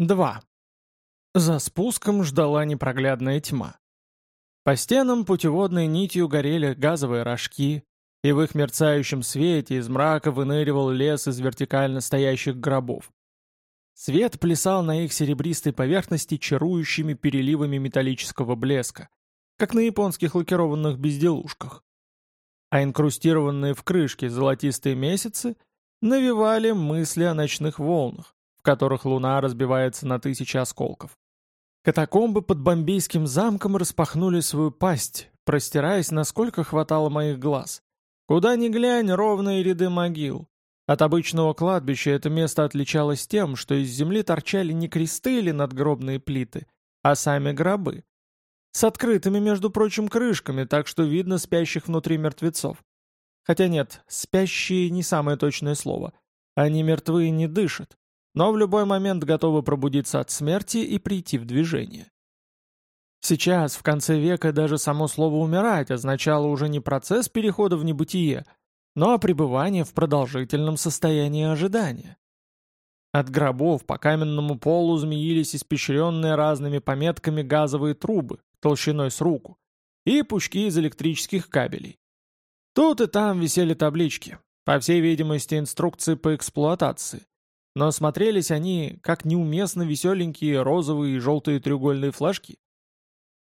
2. За спуском ждала непроглядная тьма. По стенам путеводной нитью горели газовые рожки, и в их мерцающем свете из мрака выныривал лес из вертикально стоящих гробов. Свет плясал на их серебристой поверхности чарующими переливами металлического блеска, как на японских лакированных безделушках. А инкрустированные в крышке золотистые месяцы навевали мысли о ночных волнах, в которых луна разбивается на тысячи осколков. Катакомбы под бомбейским замком распахнули свою пасть, простираясь, насколько хватало моих глаз. Куда ни глянь, ровные ряды могил. От обычного кладбища это место отличалось тем, что из земли торчали не кресты или надгробные плиты, а сами гробы. С открытыми, между прочим, крышками, так что видно спящих внутри мертвецов. Хотя нет, спящие не самое точное слово. Они мертвые не дышат, но в любой момент готовы пробудиться от смерти и прийти в движение. Сейчас, в конце века, даже само слово «умирать» означало уже не процесс перехода в небытие, но пребывание в продолжительном состоянии ожидания. От гробов по каменному полу змеились испещренные разными пометками газовые трубы, толщиной с руку, и пучки из электрических кабелей. Тут и там висели таблички, по всей видимости, инструкции по эксплуатации. Но смотрелись они, как неуместно веселенькие розовые и желтые треугольные флажки.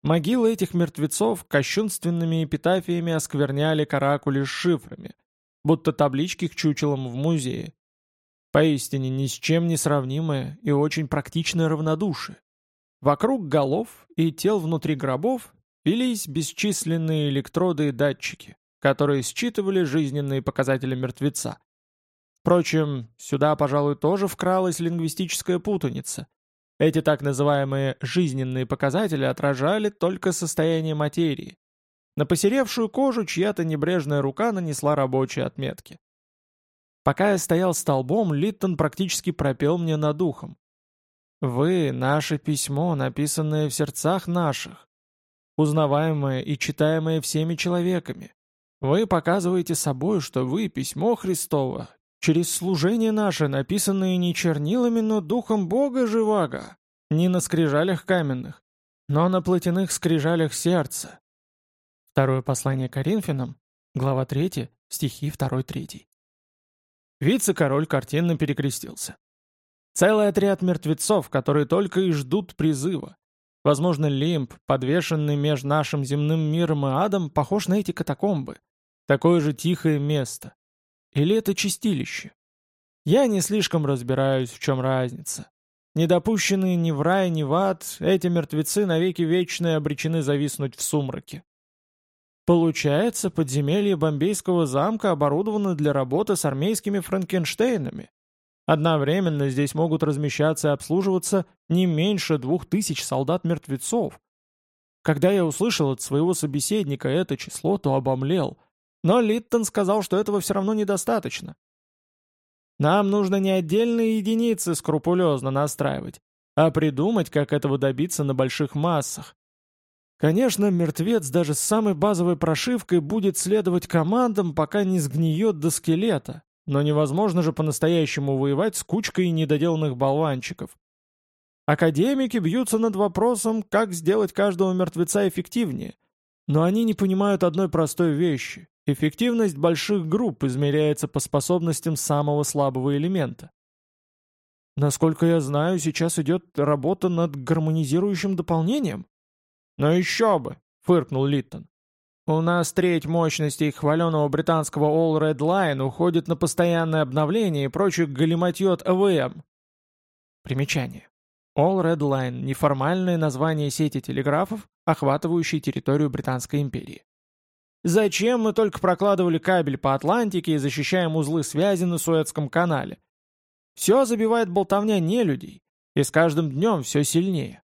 Могилы этих мертвецов кощунственными эпитафиями оскверняли каракули с шифрами, будто таблички к чучелам в музее. Поистине ни с чем не сравнимое и очень практичное равнодушие. Вокруг голов и тел внутри гробов велись бесчисленные электроды и датчики, которые считывали жизненные показатели мертвеца. Впрочем, сюда, пожалуй, тоже вкралась лингвистическая путаница. Эти так называемые «жизненные показатели» отражали только состояние материи. На посеревшую кожу чья-то небрежная рука нанесла рабочие отметки. Пока я стоял столбом, Литтон практически пропел мне над ухом. «Вы — наше письмо, написанное в сердцах наших, узнаваемое и читаемое всеми человеками. Вы показываете собой, что вы — письмо Христово, через служение наше, написанное не чернилами, но духом Бога живаго, не на скрижалях каменных, но на плотяных скрижалях сердца». Второе послание Коринфянам, глава 3, стихи 2-3. Вице-король картинно перекрестился. Целый отряд мертвецов, которые только и ждут призыва. Возможно, лимб, подвешенный между нашим земным миром и адом, похож на эти катакомбы. Такое же тихое место. Или это чистилище? Я не слишком разбираюсь, в чем разница. Недопущенные ни в рай, ни в ад, эти мертвецы навеки вечные обречены зависнуть в сумраке. Получается, подземелье Бомбейского замка оборудовано для работы с армейскими франкенштейнами. Одновременно здесь могут размещаться и обслуживаться не меньше двух тысяч солдат-мертвецов. Когда я услышал от своего собеседника это число, то обомлел. Но Литтон сказал, что этого все равно недостаточно. Нам нужно не отдельные единицы скрупулезно настраивать, а придумать, как этого добиться на больших массах, Конечно, мертвец даже с самой базовой прошивкой будет следовать командам, пока не сгниет до скелета, но невозможно же по-настоящему воевать с кучкой недоделанных болванчиков. Академики бьются над вопросом, как сделать каждого мертвеца эффективнее, но они не понимают одной простой вещи. Эффективность больших групп измеряется по способностям самого слабого элемента. Насколько я знаю, сейчас идет работа над гармонизирующим дополнением. «Но еще бы!» — фыркнул Литтон. «У нас треть мощностей хваленого британского All Red Line уходит на постоянное обновление и прочую галиматью АВМ». Примечание. All Red Line – неформальное название сети телеграфов, охватывающей территорию Британской империи. Зачем мы только прокладывали кабель по Атлантике и защищаем узлы связи на Суэцком канале? Все забивает болтовня нелюдей, и с каждым днем все сильнее.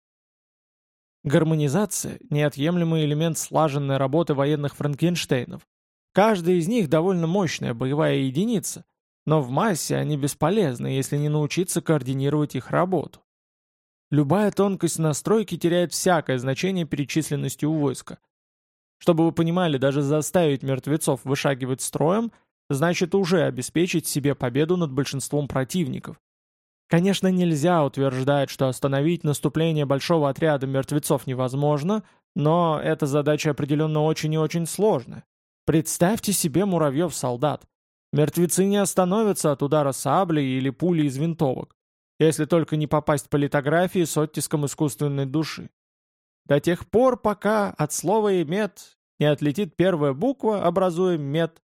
Гармонизация – неотъемлемый элемент слаженной работы военных франкенштейнов. Каждая из них довольно мощная боевая единица, но в массе они бесполезны, если не научиться координировать их работу. Любая тонкость настройки теряет всякое значение перечисленности у войска. Чтобы вы понимали, даже заставить мертвецов вышагивать строем, значит уже обеспечить себе победу над большинством противников. Конечно, нельзя утверждать, что остановить наступление большого отряда мертвецов невозможно, но эта задача определенно очень и очень сложная. Представьте себе муравьев-солдат. Мертвецы не остановятся от удара сабли или пули из винтовок, если только не попасть по литографии с оттиском искусственной души. До тех пор, пока от слова «эмет» не отлетит первая буква, образуя «мет»,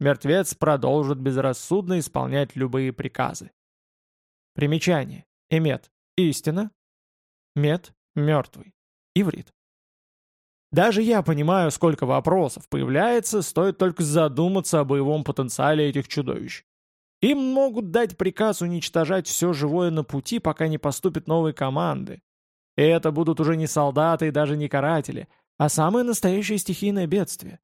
мертвец продолжит безрассудно исполнять любые приказы. Примечание. Эмет. Истина. Мет. Мертвый. Иврит. Даже я понимаю, сколько вопросов появляется, стоит только задуматься о боевом потенциале этих чудовищ. Им могут дать приказ уничтожать все живое на пути, пока не поступят новые команды. И это будут уже не солдаты и даже не каратели, а самое настоящее стихийное бедствие.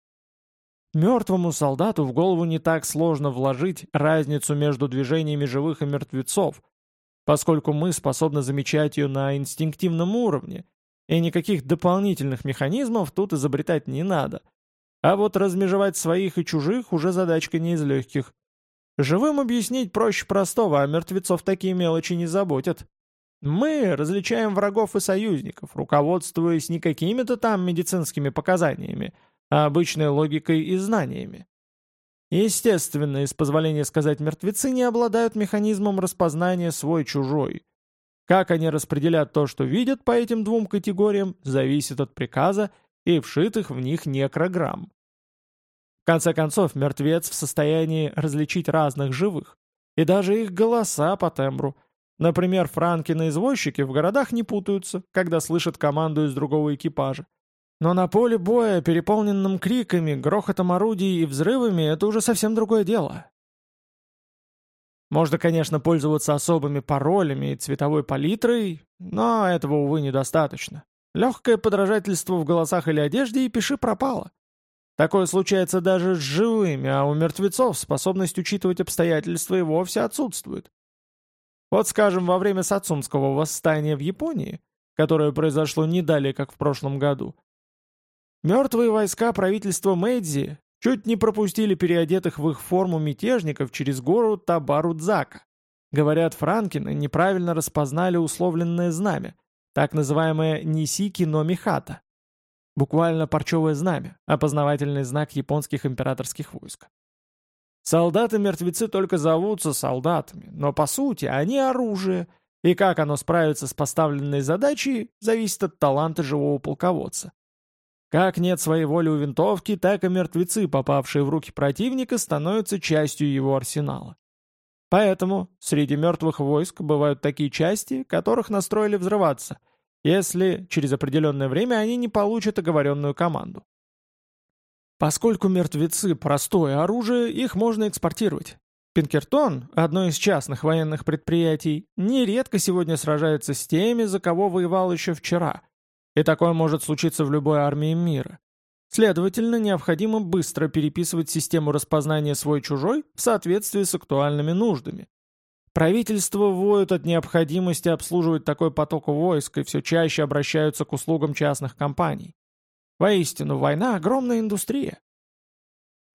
Мертвому солдату в голову не так сложно вложить разницу между движениями живых и мертвецов, поскольку мы способны замечать ее на инстинктивном уровне, и никаких дополнительных механизмов тут изобретать не надо. А вот размежевать своих и чужих уже задачка не из легких. Живым объяснить проще простого, а мертвецов такие мелочи не заботят. Мы различаем врагов и союзников, руководствуясь не какими-то там медицинскими показаниями, а обычной логикой и знаниями. Естественно, из позволения сказать, мертвецы не обладают механизмом распознания свой-чужой. Как они распределят то, что видят по этим двум категориям, зависит от приказа и вшитых в них некрограмм. В конце концов, мертвец в состоянии различить разных живых, и даже их голоса по тембру. Например, Франкины-извозчики в городах не путаются, когда слышат команду из другого экипажа. Но на поле боя, переполненном криками, грохотом орудий и взрывами, это уже совсем другое дело. Можно, конечно, пользоваться особыми паролями и цветовой палитрой, но этого, увы, недостаточно. Легкое подражательство в голосах или одежде и пиши пропало. Такое случается даже с живыми, а у мертвецов способность учитывать обстоятельства и вовсе отсутствует. Вот, скажем, во время Сацумского восстания в Японии, которое произошло не далее, как в прошлом году, Мертвые войска правительства Мэйдзи чуть не пропустили переодетых в их форму мятежников через гору Табарудзака. Говорят, франкины неправильно распознали условленное знамя, так называемое Нисики но Михата. Буквально парчевое знамя, опознавательный знак японских императорских войск. Солдаты-мертвецы только зовутся солдатами, но по сути они оружие, и как оно справится с поставленной задачей, зависит от таланта живого полководца. Как нет своей воли у винтовки, так и мертвецы, попавшие в руки противника, становятся частью его арсенала. Поэтому среди мертвых войск бывают такие части, которых настроили взрываться, если через определенное время они не получат оговоренную команду. Поскольку мертвецы – простое оружие, их можно экспортировать. Пинкертон, одно из частных военных предприятий, нередко сегодня сражается с теми, за кого воевал еще вчера – и такое может случиться в любой армии мира. Следовательно, необходимо быстро переписывать систему распознания свой-чужой в соответствии с актуальными нуждами. Правительства воют от необходимости обслуживать такой поток войск и все чаще обращаются к услугам частных компаний. Воистину, война – огромная индустрия.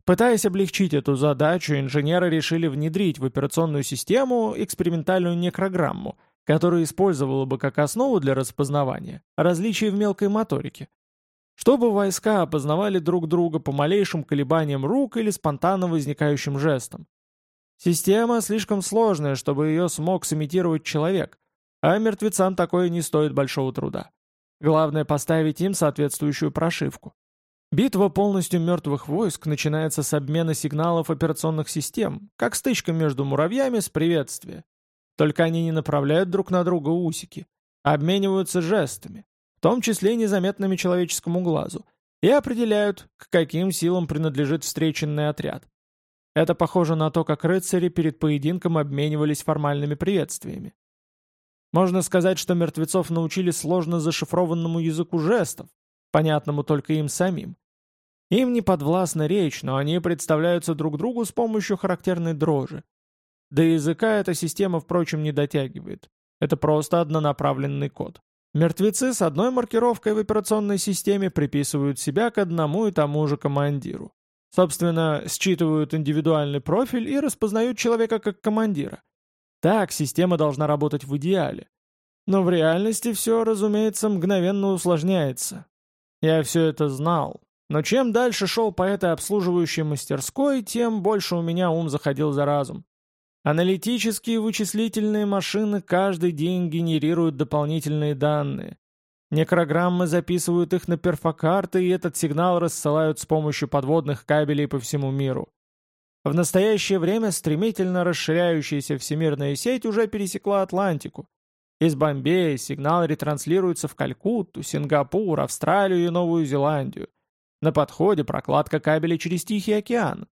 Пытаясь облегчить эту задачу, инженеры решили внедрить в операционную систему экспериментальную некрограмму – которую использовала бы как основу для распознавания различия в мелкой моторике. Чтобы войска опознавали друг друга по малейшим колебаниям рук или спонтанно возникающим жестам. Система слишком сложная, чтобы ее смог сымитировать человек, а мертвецам такое не стоит большого труда. Главное поставить им соответствующую прошивку. Битва полностью мертвых войск начинается с обмена сигналов операционных систем, как стычка между муравьями с приветствия. Только они не направляют друг на друга усики, а обмениваются жестами, в том числе незаметными человеческому глазу, и определяют, к каким силам принадлежит встреченный отряд. Это похоже на то, как рыцари перед поединком обменивались формальными приветствиями. Можно сказать, что мертвецов научили сложно зашифрованному языку жестов, понятному только им самим. Им не подвластна речь, но они представляются друг другу с помощью характерной дрожи. До языка эта система, впрочем, не дотягивает. Это просто однонаправленный код. Мертвецы с одной маркировкой в операционной системе приписывают себя к одному и тому же командиру. Собственно, считывают индивидуальный профиль и распознают человека как командира. Так система должна работать в идеале. Но в реальности все, разумеется, мгновенно усложняется. Я все это знал. Но чем дальше шел по этой обслуживающей мастерской, тем больше у меня ум заходил за разум. Аналитические вычислительные машины каждый день генерируют дополнительные данные. Некрограммы записывают их на перфокарты, и этот сигнал рассылают с помощью подводных кабелей по всему миру. В настоящее время стремительно расширяющаяся всемирная сеть уже пересекла Атлантику. Из Бомбея сигнал ретранслируется в Калькутту, Сингапур, Австралию и Новую Зеландию. На подходе прокладка кабелей через Тихий океан.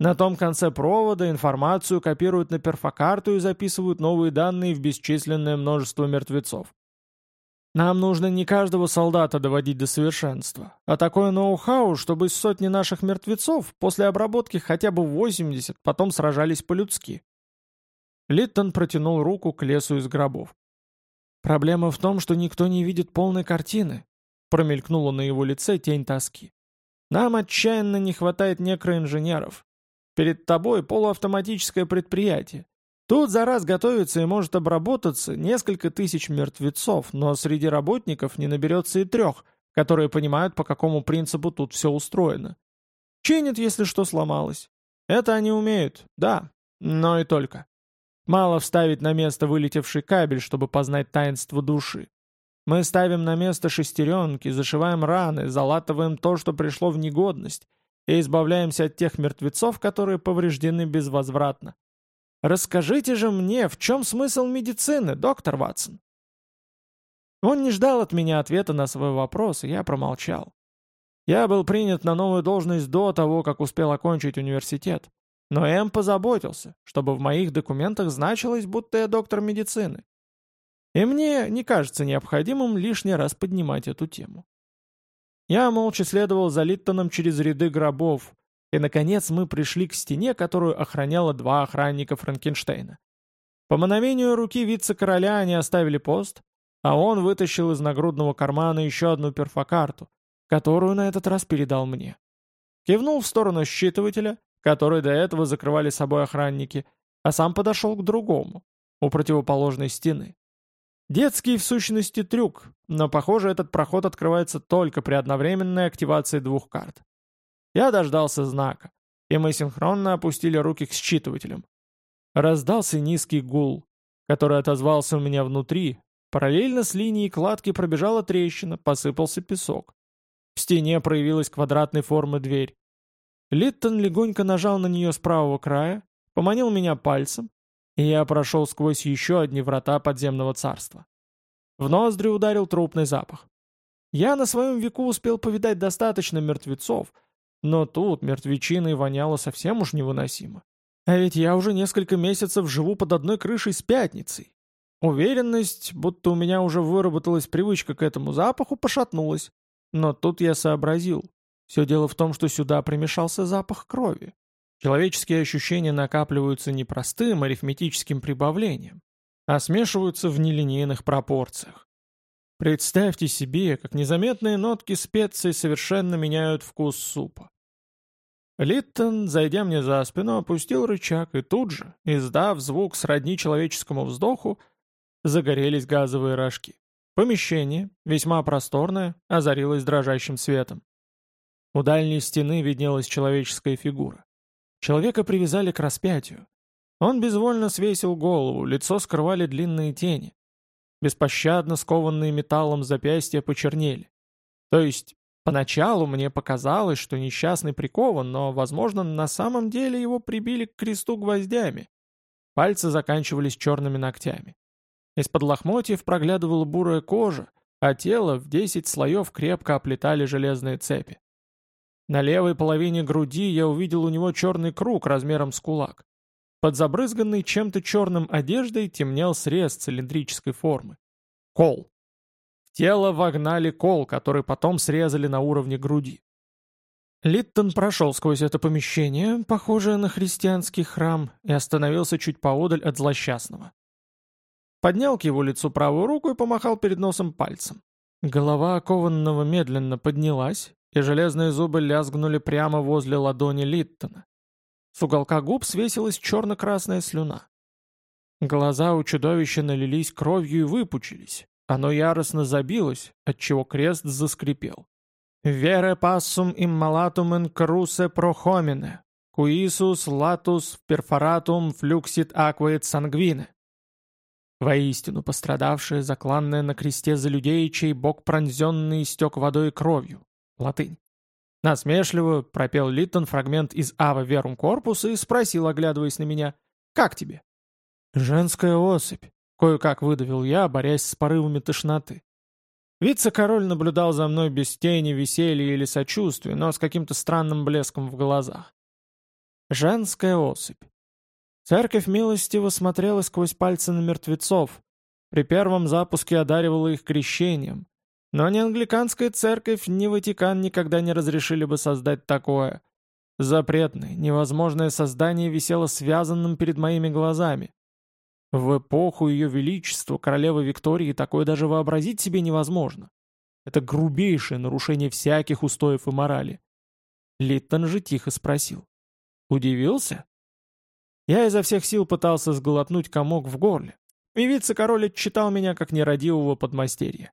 На том конце провода информацию копируют на перфокарту и записывают новые данные в бесчисленное множество мертвецов. Нам нужно не каждого солдата доводить до совершенства, а такое ноу-хау, чтобы из сотни наших мертвецов после обработки хотя бы 80 потом сражались по-людски. Литтон протянул руку к лесу из гробов. «Проблема в том, что никто не видит полной картины», промелькнула на его лице тень тоски. «Нам отчаянно не хватает некроинженеров. Перед тобой полуавтоматическое предприятие. Тут за раз готовится и может обработаться несколько тысяч мертвецов, но среди работников не наберется и трех, которые понимают, по какому принципу тут все устроено. Чинят, если что сломалось. Это они умеют, да, но и только. Мало вставить на место вылетевший кабель, чтобы познать таинство души. Мы ставим на место шестеренки, зашиваем раны, залатываем то, что пришло в негодность, и избавляемся от тех мертвецов, которые повреждены безвозвратно. Расскажите же мне, в чем смысл медицины, доктор Ватсон?» Он не ждал от меня ответа на свой вопрос, и я промолчал. Я был принят на новую должность до того, как успел окончить университет. Но М позаботился, чтобы в моих документах значилось, будто я доктор медицины. И мне не кажется необходимым лишний раз поднимать эту тему. Я молча следовал за Литтоном через ряды гробов, и, наконец, мы пришли к стене, которую охраняло два охранника Франкенштейна. По мановению руки вице-короля они оставили пост, а он вытащил из нагрудного кармана еще одну перфокарту, которую на этот раз передал мне. Кивнул в сторону считывателя, который до этого закрывали собой охранники, а сам подошел к другому, у противоположной стены. Детский в сущности трюк, но похоже этот проход открывается только при одновременной активации двух карт. Я дождался знака, и мы синхронно опустили руки к считывателям. Раздался низкий гул, который отозвался у меня внутри. Параллельно с линией кладки пробежала трещина, посыпался песок. В стене проявилась квадратной формы дверь. Литтон легонько нажал на нее с правого края, поманил меня пальцем, и я прошел сквозь еще одни врата подземного царства. В ноздри ударил трупный запах. Я на своем веку успел повидать достаточно мертвецов, но тут мертвечиной воняло совсем уж невыносимо. А ведь я уже несколько месяцев живу под одной крышей с пятницей. Уверенность, будто у меня уже выработалась привычка к этому запаху, пошатнулась. Но тут я сообразил. Все дело в том, что сюда примешался запах крови. Человеческие ощущения накапливаются не простым арифметическим прибавлением, а смешиваются в нелинейных пропорциях. Представьте себе, как незаметные нотки специй совершенно меняют вкус супа. Литтон, зайдя мне за спину, опустил рычаг, и тут же, издав звук сродни человеческому вздоху, загорелись газовые рожки. Помещение, весьма просторное, озарилось дрожащим светом. У дальней стены виднелась человеческая фигура. Человека привязали к распятию. Он безвольно свесил голову, лицо скрывали длинные тени. Беспощадно скованные металлом запястья почернели. То есть, поначалу мне показалось, что несчастный прикован, но, возможно, на самом деле его прибили к кресту гвоздями. Пальцы заканчивались черными ногтями. Из-под лохмотьев проглядывала бурая кожа, а тело в десять слоев крепко оплетали железные цепи. На левой половине груди я увидел у него черный круг размером с кулак. Под забрызганной чем-то черным одеждой темнел срез цилиндрической формы. Кол. В тело вогнали кол, который потом срезали на уровне груди. Литтон прошел сквозь это помещение, похожее на христианский храм, и остановился чуть поодаль от злосчастного. Поднял к его лицу правую руку и помахал перед носом пальцем. Голова окованного медленно поднялась, и железные зубы лязгнули прямо возле ладони Литтона. С уголка губ свесилась черно-красная слюна. Глаза у чудовища налились кровью и выпучились. Оно яростно забилось, отчего крест заскрипел. «Vere passum immolatum in cruce pro homine, cuius latus perforatum fluxit aqua et sanguine». Воистину пострадавшая, закланная на кресте за людей, чей бок пронзенный истек водой и кровью. Латынь. Насмешливо пропел Литтон фрагмент из «Ave Verum Corpus а» и спросил, оглядываясь на меня, «Как тебе?» «Женская особь», — кое-как выдавил я, борясь с порывами тошноты. Вице-король наблюдал за мной без тени веселья или сочувствия, но с каким-то странным блеском в глазах. Женская особь. Церковь милостиво смотрела сквозь пальцы на мертвецов, при первом запуске одаривала их крещением, но ни англиканская церковь, ни Ватикан никогда не разрешили бы создать такое. Запретное, невозможное создание висело связанным перед моими глазами. В эпоху Ее Величества, королевы Виктории, такое даже вообразить себе невозможно. Это грубейшее нарушение всяких устоев и морали. Литтон же тихо спросил. «Удивился?» Я изо всех сил пытался сглотнуть комок в горле. И вице-король отчитал меня как нерадивого подмастерья.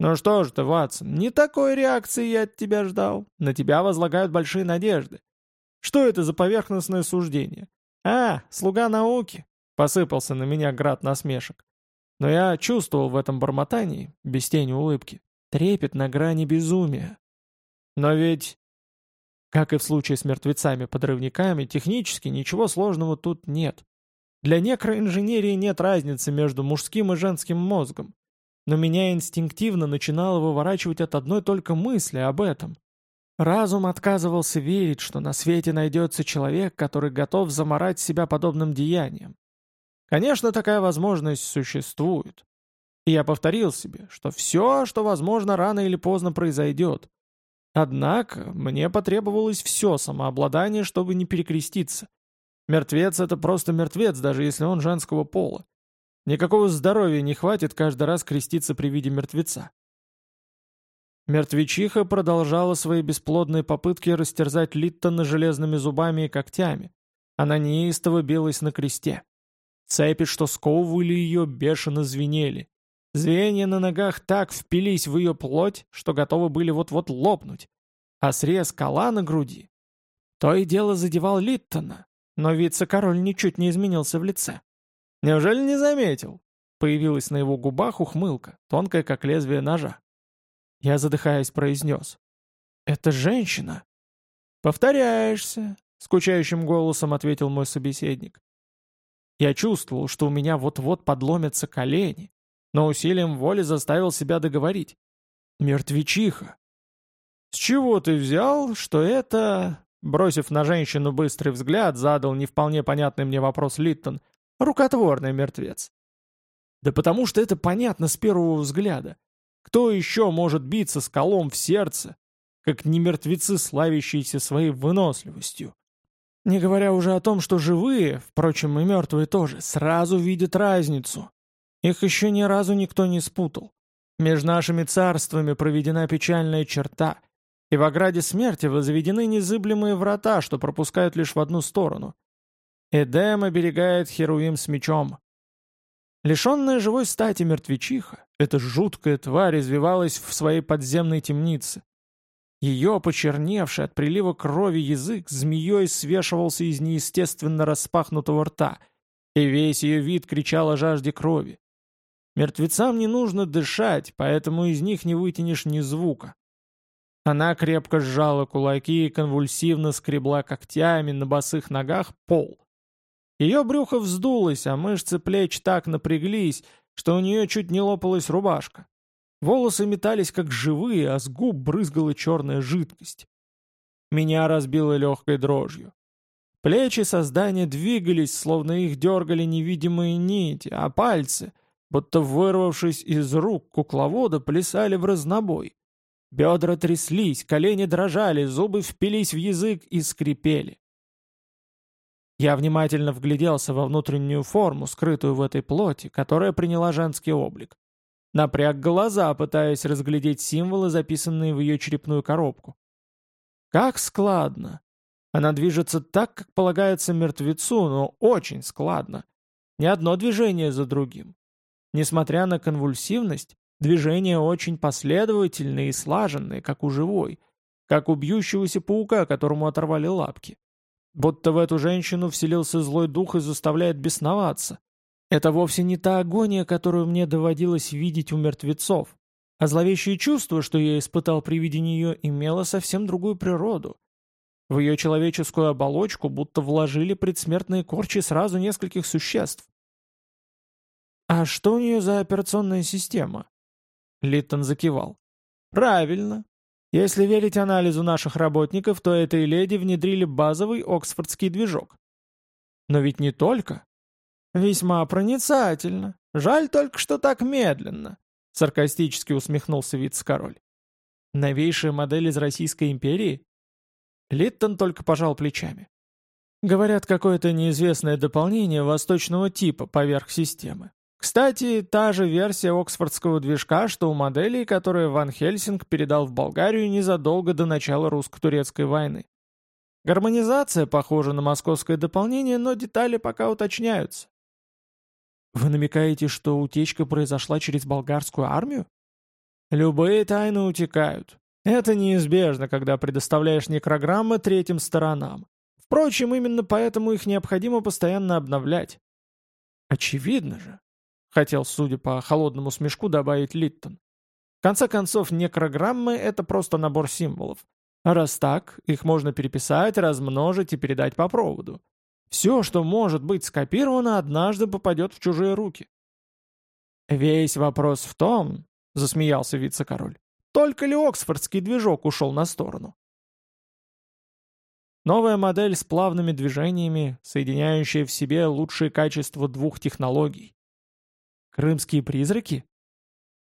«Ну что ж ты, Ватсон, не такой реакции я от тебя ждал. На тебя возлагают большие надежды. Что это за поверхностное суждение? А, слуга науки!» Посыпался на меня град насмешек. Но я чувствовал в этом бормотании, без тени улыбки, трепет на грани безумия. Но ведь, как и в случае с мертвецами-подрывниками, технически ничего сложного тут нет. Для некроинженерии нет разницы между мужским и женским мозгом но меня инстинктивно начинало выворачивать от одной только мысли об этом. Разум отказывался верить, что на свете найдется человек, который готов заморать себя подобным деянием. Конечно, такая возможность существует. И я повторил себе, что все, что возможно, рано или поздно произойдет. Однако мне потребовалось все самообладание, чтобы не перекреститься. Мертвец — это просто мертвец, даже если он женского пола. Никакого здоровья не хватит каждый раз креститься при виде мертвеца. Мертвечиха продолжала свои бесплодные попытки растерзать Литтона железными зубами и когтями. Она неистово билась на кресте. Цепи, что сковывали ее, бешено звенели. Звенья на ногах так впились в ее плоть, что готовы были вот-вот лопнуть. А срез кола на груди. То и дело задевал Литтона, но вице-король ничуть не изменился в лице. «Неужели не заметил?» Появилась на его губах ухмылка, тонкая, как лезвие ножа. Я, задыхаясь, произнес. «Это женщина!» «Повторяешься!» — скучающим голосом ответил мой собеседник. Я чувствовал, что у меня вот-вот подломятся колени, но усилием воли заставил себя договорить. «Мертвечиха!» «С чего ты взял, что это...» Бросив на женщину быстрый взгляд, задал не вполне понятный мне вопрос Литтон — Рукотворный мертвец. Да потому что это понятно с первого взгляда. Кто еще может биться скалом в сердце, как не мертвецы, славящиеся своей выносливостью? Не говоря уже о том, что живые, впрочем, и мертвые тоже, сразу видят разницу. Их еще ни разу никто не спутал. Между нашими царствами проведена печальная черта, и в ограде смерти возведены незыблемые врата, что пропускают лишь в одну сторону. Эдем оберегает Херувим с мечом. Лишенная живой стати мертвечиха, эта жуткая тварь извивалась в своей подземной темнице. Ее, почерневший от прилива крови язык, змеей свешивался из неестественно распахнутого рта, и весь ее вид кричал о жажде крови. Мертвецам не нужно дышать, поэтому из них не вытянешь ни звука. Она крепко сжала кулаки и конвульсивно скребла когтями на босых ногах пол. Ее брюхо вздулось, а мышцы плеч так напряглись, что у нее чуть не лопалась рубашка. Волосы метались как живые, а с губ брызгала черная жидкость. Меня разбило легкой дрожью. Плечи создания двигались, словно их дергали невидимые нити, а пальцы, будто вырвавшись из рук кукловода, плясали в разнобой. Бедра тряслись, колени дрожали, зубы впились в язык и скрипели. Я внимательно вгляделся во внутреннюю форму, скрытую в этой плоти, которая приняла женский облик. Напряг глаза, пытаясь разглядеть символы, записанные в ее черепную коробку. Как складно! Она движется так, как полагается мертвецу, но очень складно. ни одно движение за другим. Несмотря на конвульсивность, движения очень последовательные и слаженные, как у живой, как у бьющегося паука, которому оторвали лапки. Будто в эту женщину вселился злой дух и заставляет бесноваться. Это вовсе не та агония, которую мне доводилось видеть у мертвецов, а зловещее чувство, что я испытал при виде нее, имело совсем другую природу. В ее человеческую оболочку будто вложили предсмертные корчи сразу нескольких существ. «А что у нее за операционная система?» Литтон закивал. «Правильно. Если верить анализу наших работников, то этой леди внедрили базовый оксфордский движок. Но ведь не только. Весьма проницательно. Жаль только, что так медленно. Саркастически усмехнулся вице-король. Новейшая модель из Российской империи? Литтон только пожал плечами. Говорят, какое-то неизвестное дополнение восточного типа поверх системы. Кстати, та же версия оксфордского движка, что у моделей, которые Ван Хельсинг передал в Болгарию незадолго до начала русско-турецкой войны. Гармонизация похожа на московское дополнение, но детали пока уточняются. Вы намекаете, что утечка произошла через болгарскую армию? Любые тайны утекают. Это неизбежно, когда предоставляешь некрограммы третьим сторонам. Впрочем, именно поэтому их необходимо постоянно обновлять. Очевидно же, хотел, судя по холодному смешку, добавить Литтон. В конце концов, некрограммы — это просто набор символов. А раз так, их можно переписать, размножить и передать по проводу. Все, что может быть скопировано, однажды попадет в чужие руки. «Весь вопрос в том», — засмеялся вице-король, «только ли Оксфордский движок ушел на сторону?» Новая модель с плавными движениями, соединяющая в себе лучшие качества двух технологий. Крымские призраки?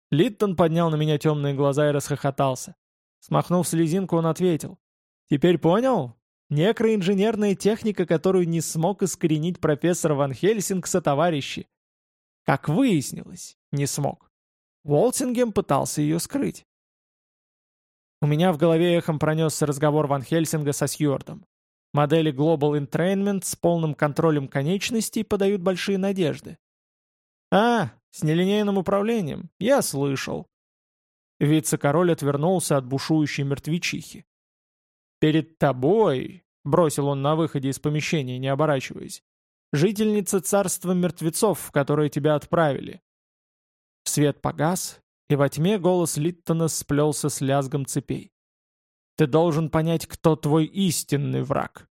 Литтон поднял на меня темные глаза и расхохотался. Смахнув слезинку, он ответил. «Теперь понял? Некроинженерная техника, которую не смог искоренить профессор Ван Хельсинг со товарищи. Как выяснилось, не смог. Волтингем пытался ее скрыть. У меня в голове эхом пронесся разговор Ван Хельсинга со Сьюардом. Модели Global Entrainment с полным контролем конечностей подают большие надежды. «А, с нелинейным управлением, я слышал». Вице-король отвернулся от бушующей мертвечихи. «Перед тобой», — бросил он на выходе из помещения, не оборачиваясь, «жительница царства мертвецов, в которое тебя отправили». Свет погас, и во тьме голос Литтона сплелся с лязгом цепей. «Ты должен понять, кто твой истинный враг».